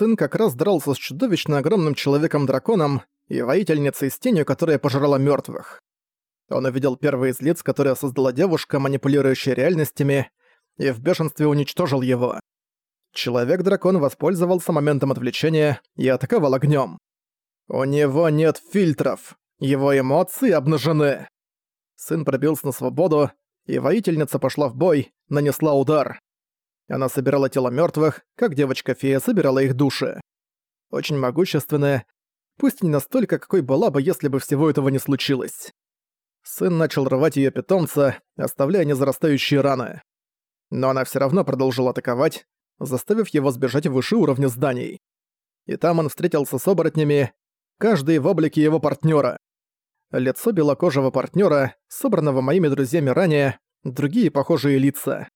сын как раз дрался с чудовищно огромным человеком-драконом и воительницей с тенью, которая пожрала мертвых. Он увидел первый из лиц, которое создала девушка, манипулирующая реальностями, и в бешенстве уничтожил его. Человек-дракон воспользовался моментом отвлечения и атаковал огнем. У него нет фильтров. Его эмоции обнажены. Сын пробился на свободу, и воительница пошла в бой, нанесла удар. Она собирала тела мертвых, как девочка-фея собирала их души. Очень могущественная, пусть не настолько, какой была бы, если бы всего этого не случилось. Сын начал рвать ее питомца, оставляя незарастающие раны. Но она все равно продолжила атаковать, заставив его сбежать выше уровня зданий. И там он встретился с оборотнями, каждый в облике его партнера. Лицо белокожего партнера, собранного моими друзьями ранее, другие похожие лица.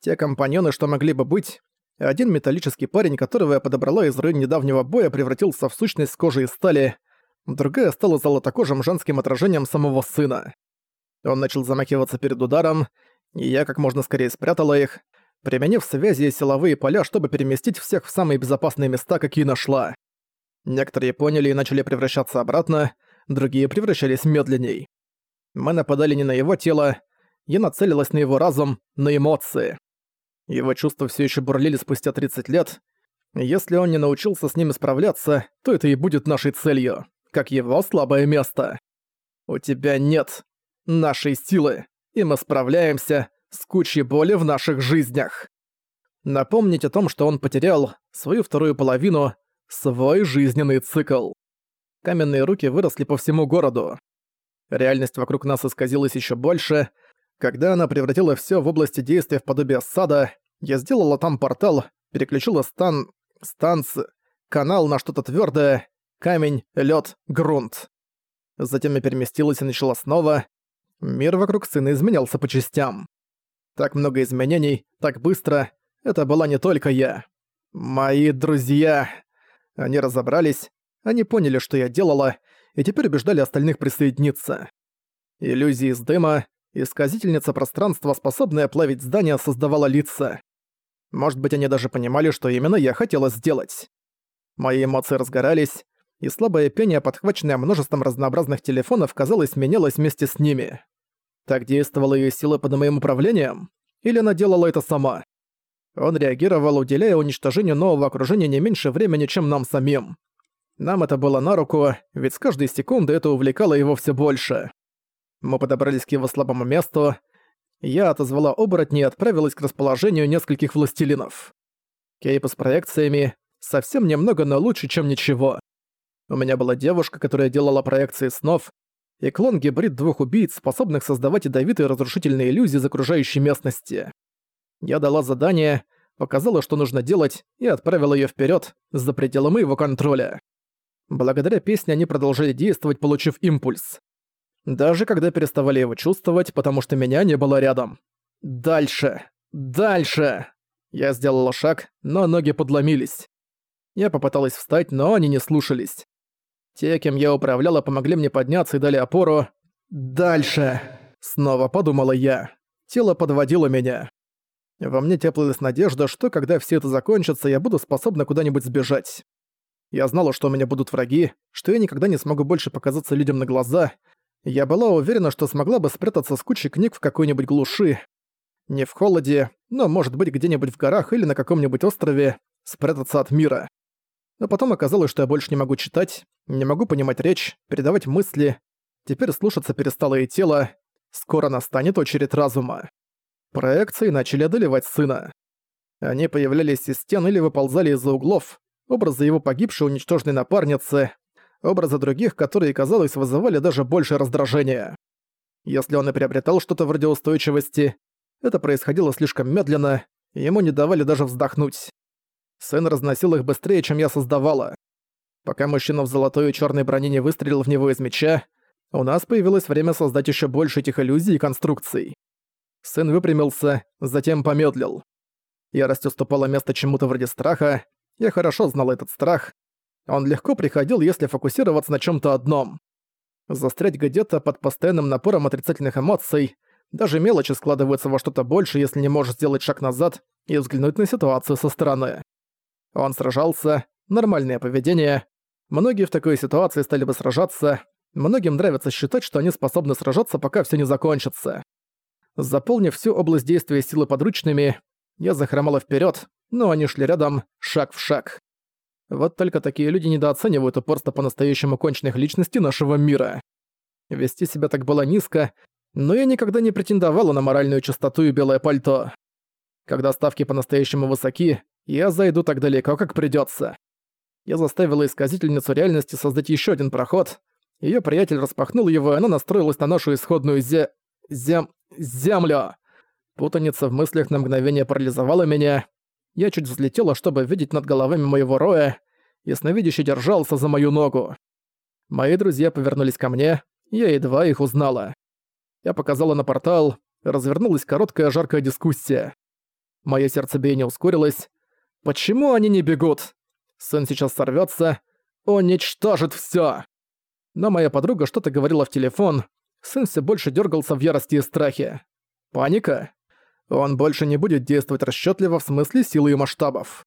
Те компаньоны, что могли бы быть, один металлический парень, которого я подобрала из руин недавнего боя, превратился в сущность кожи и стали, другая стала золотокожим женским отражением самого сына. Он начал замахиваться перед ударом, и я как можно скорее спрятала их, применив связи и силовые поля, чтобы переместить всех в самые безопасные места, какие нашла. Некоторые поняли и начали превращаться обратно, другие превращались медленней. Мы нападали не на его тело, я нацелилась на его разум, на эмоции. Его чувства все еще бурлили спустя 30 лет. Если он не научился с ними справляться, то это и будет нашей целью, как его слабое место. У тебя нет нашей силы, и мы справляемся с кучей боли в наших жизнях. Напомнить о том, что он потерял свою вторую половину, свой жизненный цикл. Каменные руки выросли по всему городу. Реальность вокруг нас исказилась еще больше, когда она превратила все в области действия в подобие сада, я сделала там портал, переключила стан... станц... канал на что-то твердое, камень, лед, грунт. Затем я переместилась и начала снова. Мир вокруг сына изменялся по частям. Так много изменений, так быстро. Это была не только я. Мои друзья. Они разобрались, они поняли, что я делала, и теперь убеждали остальных присоединиться. Иллюзии из дыма, Исказительница пространства, способная плавить здания, создавала лица. Может быть, они даже понимали, что именно я хотела сделать. Мои эмоции разгорались, и слабое пение, подхваченное множеством разнообразных телефонов, казалось, менялось вместе с ними. Так действовала ее сила под моим управлением? Или она делала это сама? Он реагировал, уделяя уничтожению нового окружения не меньше времени, чем нам самим. Нам это было на руку, ведь с каждой секунды это увлекало его все больше. Мы подобрались к его слабому месту. Я отозвала оборотни и отправилась к расположению нескольких властелинов. Кейпы с проекциями совсем немного, но лучше, чем ничего. У меня была девушка, которая делала проекции снов, и клон-гибрид двух убийц, способных создавать ядовитые разрушительные иллюзии из окружающей местности. Я дала задание, показала, что нужно делать, и отправила её вперёд, за пределы моего контроля. Благодаря песне они продолжали действовать, получив импульс даже когда переставали его чувствовать, потому что меня не было рядом. Дальше! Дальше! Я сделала шаг, но ноги подломились. Я попыталась встать, но они не слушались. Те, кем я управляла, помогли мне подняться и дали опору. «Дальше!» — снова подумала я. Тело подводило меня. Во мне теплилась надежда, что когда все это закончится, я буду способна куда-нибудь сбежать. Я знала, что у меня будут враги, что я никогда не смогу больше показаться людям на глаза, я была уверена, что смогла бы спрятаться с кучей книг в какой-нибудь глуши. Не в холоде, но, может быть, где-нибудь в горах или на каком-нибудь острове, спрятаться от мира. Но потом оказалось, что я больше не могу читать, не могу понимать речь, передавать мысли. Теперь слушаться перестало и тело. Скоро настанет очередь разума. Проекции начали одолевать сына. Они появлялись из стен или выползали из-за углов, образы его погибшей уничтоженной напарницы, образы других, которые, казалось, вызывали даже больше раздражения. Если он и приобретал что-то вроде устойчивости, это происходило слишком медленно, и ему не давали даже вздохнуть. Сын разносил их быстрее, чем я создавала. Пока мужчина в золотой и черной броне не выстрелил в него из меча, у нас появилось время создать еще больше этих иллюзий и конструкций. Сын выпрямился, затем помедлил. Ярость уступала место чему-то вроде страха, я хорошо знал этот страх, он легко приходил, если фокусироваться на чем то одном. Застрять где-то под постоянным напором отрицательных эмоций, даже мелочи складываются во что-то больше, если не можешь сделать шаг назад и взглянуть на ситуацию со стороны. Он сражался, нормальное поведение. Многие в такой ситуации стали бы сражаться. Многим нравится считать, что они способны сражаться, пока все не закончится. Заполнив всю область действия силы подручными, я захромала вперед, но они шли рядом, шаг в шаг. Вот только такие люди недооценивают упорство по-настоящему конченных личностей нашего мира. Вести себя так было низко, но я никогда не претендовала на моральную чистоту и белое пальто. Когда ставки по-настоящему высоки, я зайду так далеко, как придётся. Я заставила исказительницу реальности создать ещё один проход. Её приятель распахнул его, и она настроилась на нашу исходную зе... зем... землю. Путаница в мыслях на мгновение парализовала меня. Я чуть взлетела, чтобы видеть над головами моего роя. Ясновидящий держался за мою ногу. Мои друзья повернулись ко мне, я едва их узнала. Я показала на портал, развернулась короткая жаркая дискуссия. Моё сердцебиение ускорилось. Почему они не бегут? Сын сейчас сорвётся. Он уничтожит всё. Но моя подруга что-то говорила в телефон. Сын всё больше дёргался в ярости и страхе. Паника? Он больше не будет действовать расчётливо в смысле силы и масштабов.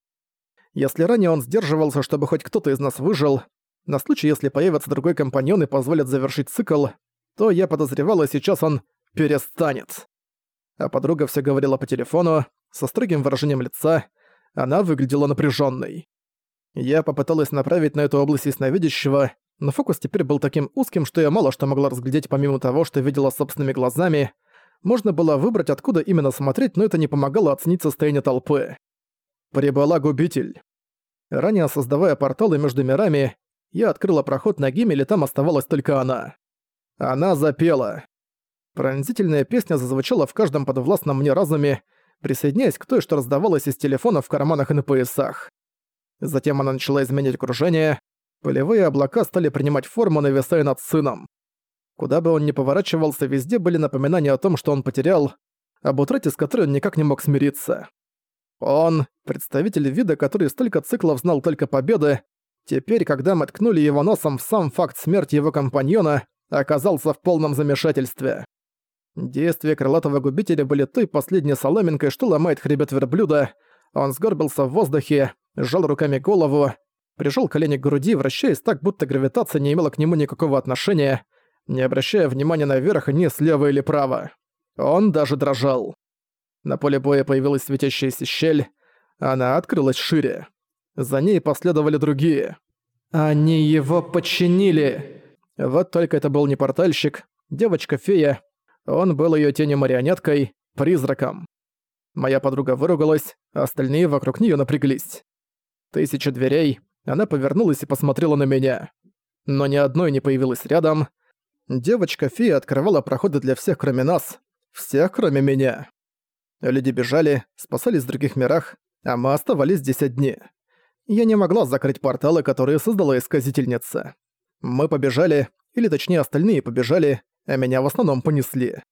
Если ранее он сдерживался, чтобы хоть кто-то из нас выжил, на случай, если появится другой компаньон и позволят завершить цикл, то я подозревала, сейчас он перестанет. А подруга все говорила по телефону, со строгим выражением лица, она выглядела напряженной. Я попыталась направить на эту область ясновидящего, но фокус теперь был таким узким, что я мало что могла разглядеть помимо того, что видела собственными глазами. Можно было выбрать, откуда именно смотреть, но это не помогало оценить состояние толпы. Прибыла губитель. Ранее создавая порталы между мирами, я открыла проход на Гимеле, там оставалась только она. Она запела. Пронзительная песня зазвучала в каждом подвластном мне разуме, присоединяясь к той, что раздавалась из телефона в карманах и на поясах. Затем она начала изменять окружение, полевые облака стали принимать форму, нависая над сыном. Куда бы он ни поворачивался, везде были напоминания о том, что он потерял, об утрате, с которой он никак не мог смириться. Он, представитель вида, который столько циклов знал только победы, теперь, когда мы ткнули его носом в сам факт смерти его компаньона, оказался в полном замешательстве. Действия крылатого губителя были той последней соломинкой, что ломает хребет верблюда. Он сгорбился в воздухе, сжал руками голову, прижал колени к груди, вращаясь так, будто гравитация не имела к нему никакого отношения, не обращая внимания наверх ни слева или право. Он даже дрожал. На поле боя появилась светящаяся щель, она открылась шире. За ней последовали другие. «Они его подчинили!» Вот только это был не портальщик, девочка-фея. Он был её тенью-марионеткой, призраком. Моя подруга выругалась, остальные вокруг неё напряглись. Тысяча дверей, она повернулась и посмотрела на меня. Но ни одной не появилась рядом. Девочка-фея открывала проходы для всех, кроме нас. Всех, кроме меня. Люди бежали, спасались в других мирах, а мы оставались здесь одни. Я не могла закрыть порталы, которые создала исказительница. Мы побежали, или точнее остальные побежали, а меня в основном понесли.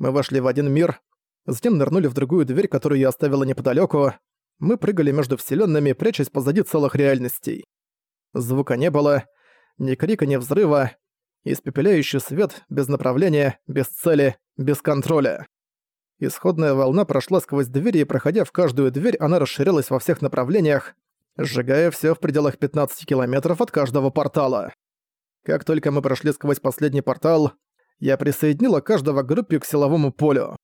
Мы вошли в один мир, затем нырнули в другую дверь, которую я оставила неподалёку. Мы прыгали между вселенными, прячась позади целых реальностей. Звука не было, ни крика, ни взрыва, испепеляющий свет, без направления, без цели, без контроля. Исходная волна прошла сквозь двери, и проходя в каждую дверь, она расширялась во всех направлениях, сжигая всё в пределах 15 километров от каждого портала. Как только мы прошли сквозь последний портал, я присоединила каждого к группе к силовому полю.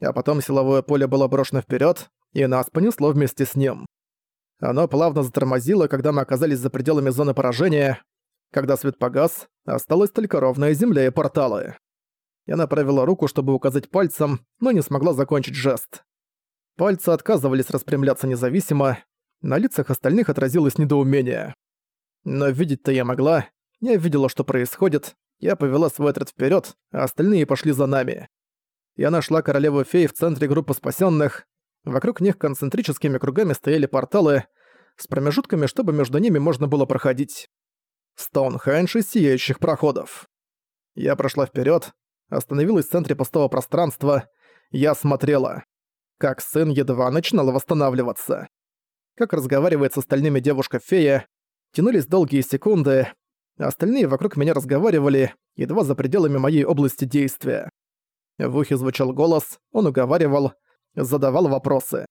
А потом силовое поле было брошено вперед, и нас понесло вместе с ним. Оно плавно затормозило, когда мы оказались за пределами зоны поражения. Когда свет погас, осталась только ровная земля и порталы. Я направила руку, чтобы указать пальцем, но не смогла закончить жест. Пальцы отказывались распрямляться независимо, на лицах остальных отразилось недоумение. Но видеть-то я могла, я видела, что происходит, я повела свой отряд вперед, а остальные пошли за нами. Я нашла королеву фей в центре группы спасенных. Вокруг них концентрическими кругами стояли порталы с промежутками, чтобы между ними можно было проходить. Стоунхендж из сияющих проходов. Я прошла вперед, остановилась в центре пустого пространства. Я смотрела, как сын едва начинал восстанавливаться. Как разговаривает с остальными девушка-фея, тянулись долгие секунды, Остальные вокруг меня разговаривали, едва за пределами моей области действия. В ухе звучал голос, он уговаривал, задавал вопросы.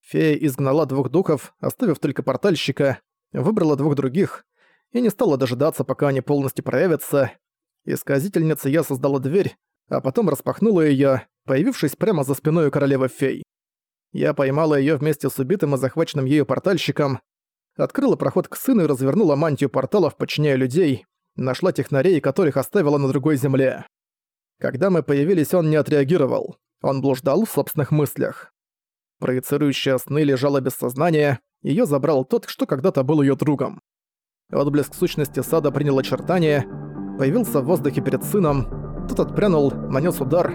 Фея изгнала двух духов, оставив только портальщика, выбрала двух других и не стала дожидаться, пока они полностью проявятся. Исказительница я создала дверь, а потом распахнула её, появившись прямо за спиной у королевы фей. Я поймала её вместе с убитым и захваченным ею портальщиком, открыла проход к сыну и развернула мантию порталов, подчиняя людей, нашла технарей, которых оставила на другой земле. Когда мы появились, он не отреагировал. Он блуждал в собственных мыслях. Проецирующая сны лежала без сознания, её забрал тот, что когда-то был её другом. Отблеск сущности сада принял очертания, появился в воздухе перед сыном, тот отпрянул, нанес удар.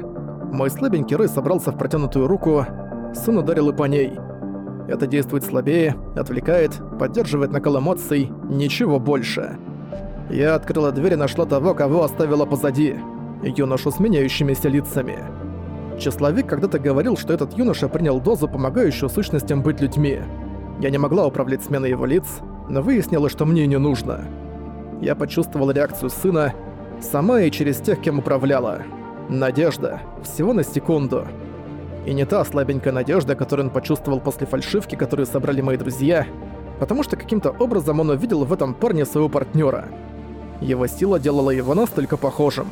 Мой слабенький рой собрался в протянутую руку, сын ударил и по ней. Это действует слабее, отвлекает, поддерживает накал эмоций, ничего больше. Я открыла дверь и нашла того, кого оставила позади. Юношу с меняющимися лицами. Числовик когда-то говорил, что этот юноша принял дозу, помогающую сущностям быть людьми. Я не могла управлять сменой его лиц, но выяснила, что мне не нужно. Я почувствовала реакцию сына, сама и через тех, кем управляла. Надежда. Всего на секунду. И не та слабенькая надежда, которую он почувствовал после фальшивки, которую собрали мои друзья, потому что каким-то образом он увидел в этом парне своего партнера. Его сила делала его настолько похожим.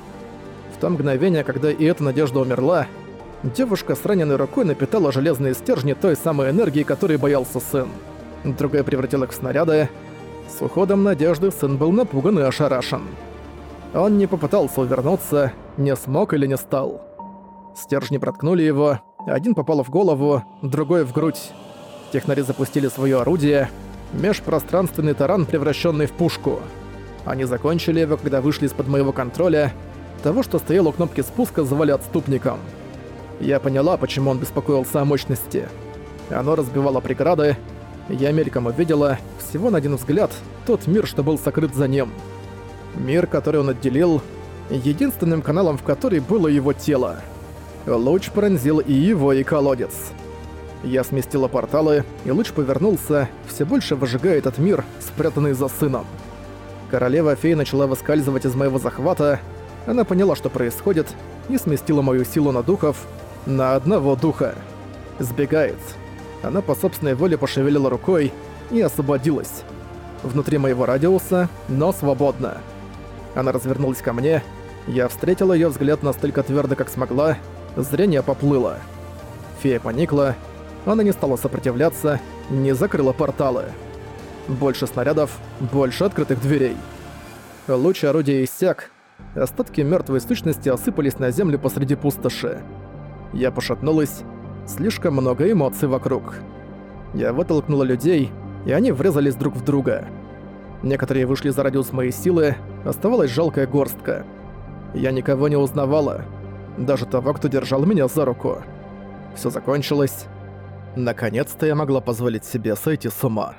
В то мгновение, когда и эта надежда умерла, девушка с раненой рукой напитала железные стержни той самой энергии, которой боялся сын. Другая превратила их в снаряды. С уходом надежды сын был напуган и ошарашен. Он не попытался увернуться, не смог или не стал. Стержни проткнули его, один попал в голову, другой в грудь. Технари запустили свое орудие, межпространственный таран, превращенный в пушку. Они закончили его, когда вышли из-под моего контроля. Того, что стоял у кнопки спуска, звали отступником. Я поняла, почему он беспокоился о мощности. Оно разбивало преграды. Я мельком увидела, всего на один взгляд, тот мир, что был сокрыт за ним. Мир, который он отделил, единственным каналом в который было его тело. Луч пронзил и его, и колодец. Я сместила порталы, и луч повернулся, все больше выжигая этот мир, спрятанный за сыном. Королева фей начала выскальзывать из моего захвата, она поняла, что происходит, и сместила мою силу на духов, на одного духа. Сбегает. Она по собственной воле пошевелила рукой и освободилась. Внутри моего радиуса, но свободно. Она развернулась ко мне, я встретила ее взгляд настолько твердо, как смогла, Зрение поплыло. Фея поникла, она не стала сопротивляться, не закрыла порталы. Больше снарядов, больше открытых дверей. Луч орудия иссяк, остатки мертвой сущности осыпались на землю посреди пустоши. Я пошатнулась, слишком много эмоций вокруг. Я вытолкнула людей, и они врезались друг в друга. Некоторые вышли за радиус моей силы, оставалась жалкая горстка. Я никого не узнавала, даже того, кто держал меня за руку. Все закончилось. Наконец-то я могла позволить себе сойти с ума.